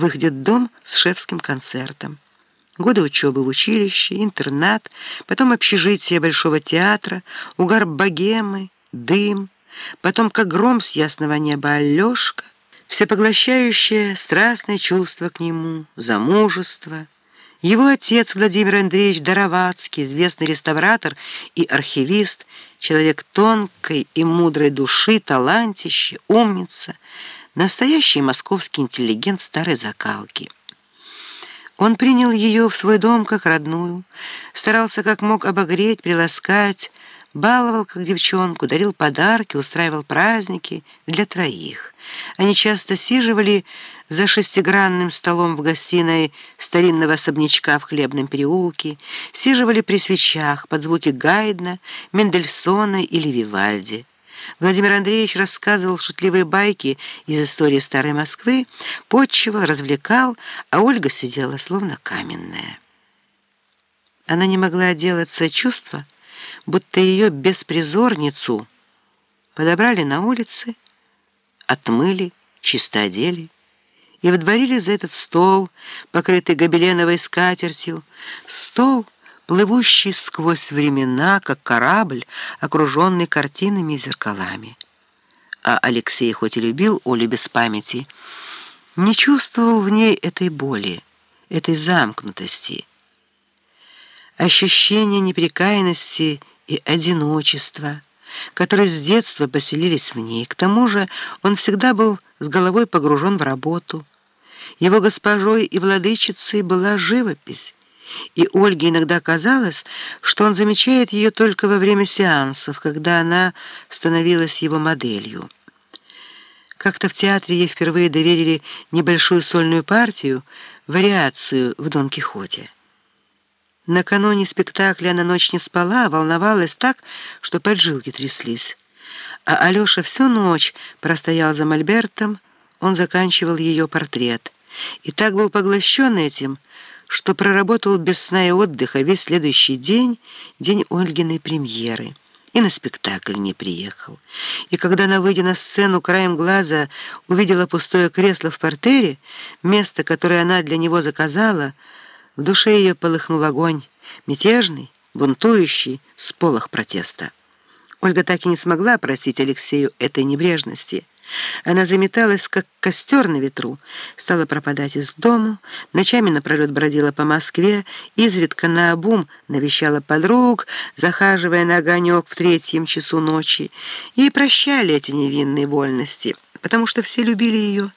в их детдом с шефским концертом. Годы учебы в училище, интернат, потом общежитие Большого театра, угар богемы, дым, потом как гром с ясного неба Алешка, всепоглощающее страстное чувство к нему, замужество. Его отец Владимир Андреевич Даровацкий, известный реставратор и архивист, человек тонкой и мудрой души, талантище, умница, настоящий московский интеллигент старой закалки. Он принял ее в свой дом как родную, старался как мог обогреть, приласкать, баловал как девчонку, дарил подарки, устраивал праздники для троих. Они часто сиживали за шестигранным столом в гостиной старинного особнячка в Хлебном переулке, сиживали при свечах под звуки Гайдна, Мендельсона или Вивальди. Владимир Андреевич рассказывал шутливые байки из истории старой Москвы, подчивал, развлекал, а Ольга сидела словно каменная. Она не могла отделаться чувства, будто ее беспризорницу подобрали на улице, отмыли, чисто одели и выдворили за этот стол, покрытый гобеленовой скатертью, стол, плывущий сквозь времена, как корабль, окруженный картинами и зеркалами. А Алексей, хоть и любил Олю без памяти, не чувствовал в ней этой боли, этой замкнутости. Ощущение непрекаянности и одиночества, которые с детства поселились в ней. К тому же он всегда был с головой погружен в работу. Его госпожой и владычицей была живопись, и Ольге иногда казалось, что он замечает ее только во время сеансов, когда она становилась его моделью. Как-то в театре ей впервые доверили небольшую сольную партию, вариацию в «Дон Кихоте». Накануне спектакля она ночь не спала, волновалась так, что поджилки тряслись. А Алеша всю ночь простоял за мольбертом, он заканчивал ее портрет. И так был поглощен этим, что проработал без сна и отдыха весь следующий день, день Ольгиной премьеры. И на спектакль не приехал. И когда она, выйдя на сцену, краем глаза увидела пустое кресло в портере, место, которое она для него заказала, в душе ее полыхнул огонь, мятежный, бунтующий, сполох протеста. Ольга так и не смогла простить Алексею этой небрежности. Она заметалась, как костер на ветру, стала пропадать из дому, ночами напролет бродила по Москве, изредка наобум навещала подруг, захаживая на огонек в третьем часу ночи. Ей прощали эти невинные вольности, потому что все любили ее.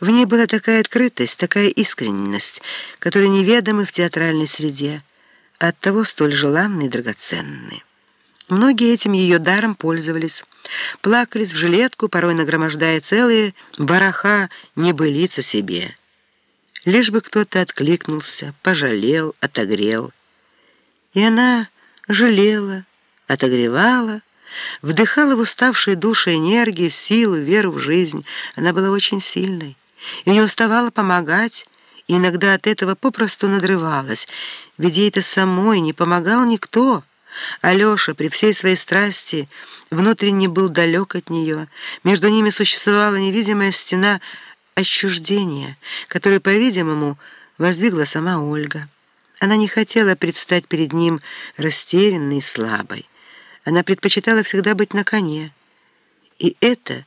В ней была такая открытость, такая искренность, которая неведомы в театральной среде, а оттого столь желанны и драгоценны. Многие этим ее даром пользовались, плакались в жилетку, порой нагромождая целые бараха небылица себе. Лишь бы кто-то откликнулся, пожалел, отогрел. И она жалела, отогревала, вдыхала в уставшие души энергию, силу, веру в жизнь. Она была очень сильной и не уставала помогать, и иногда от этого попросту надрывалась, ведь ей-то самой не помогал никто — Алеша при всей своей страсти внутренне был далек от нее. Между ними существовала невидимая стена отчуждения, которую, по-видимому, воздвигла сама Ольга. Она не хотела предстать перед ним растерянной и слабой. Она предпочитала всегда быть на коне. И это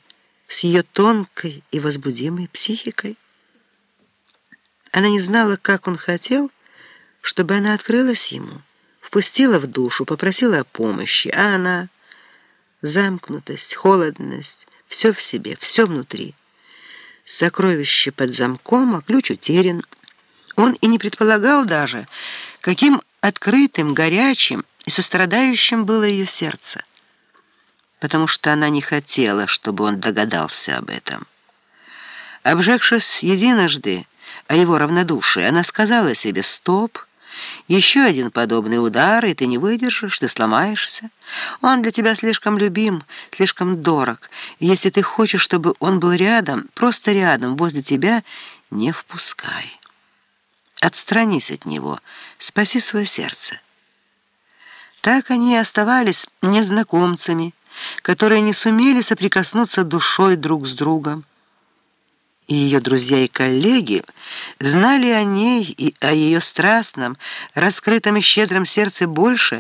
с ее тонкой и возбудимой психикой. Она не знала, как он хотел, чтобы она открылась ему впустила в душу, попросила о помощи, а она... Замкнутость, холодность, все в себе, все внутри. Сокровище под замком, а ключ утерян. Он и не предполагал даже, каким открытым, горячим и сострадающим было ее сердце, потому что она не хотела, чтобы он догадался об этом. Обжегшись единожды о его равнодушии, она сказала себе «стоп», еще один подобный удар, и ты не выдержишь, ты сломаешься. Он для тебя слишком любим, слишком дорог. если ты хочешь, чтобы он был рядом, просто рядом, возле тебя, не впускай. Отстранись от него, спаси свое сердце. Так они и оставались незнакомцами, которые не сумели соприкоснуться душой друг с другом. И ее друзья и коллеги знали о ней и о ее страстном, раскрытом и щедром сердце больше,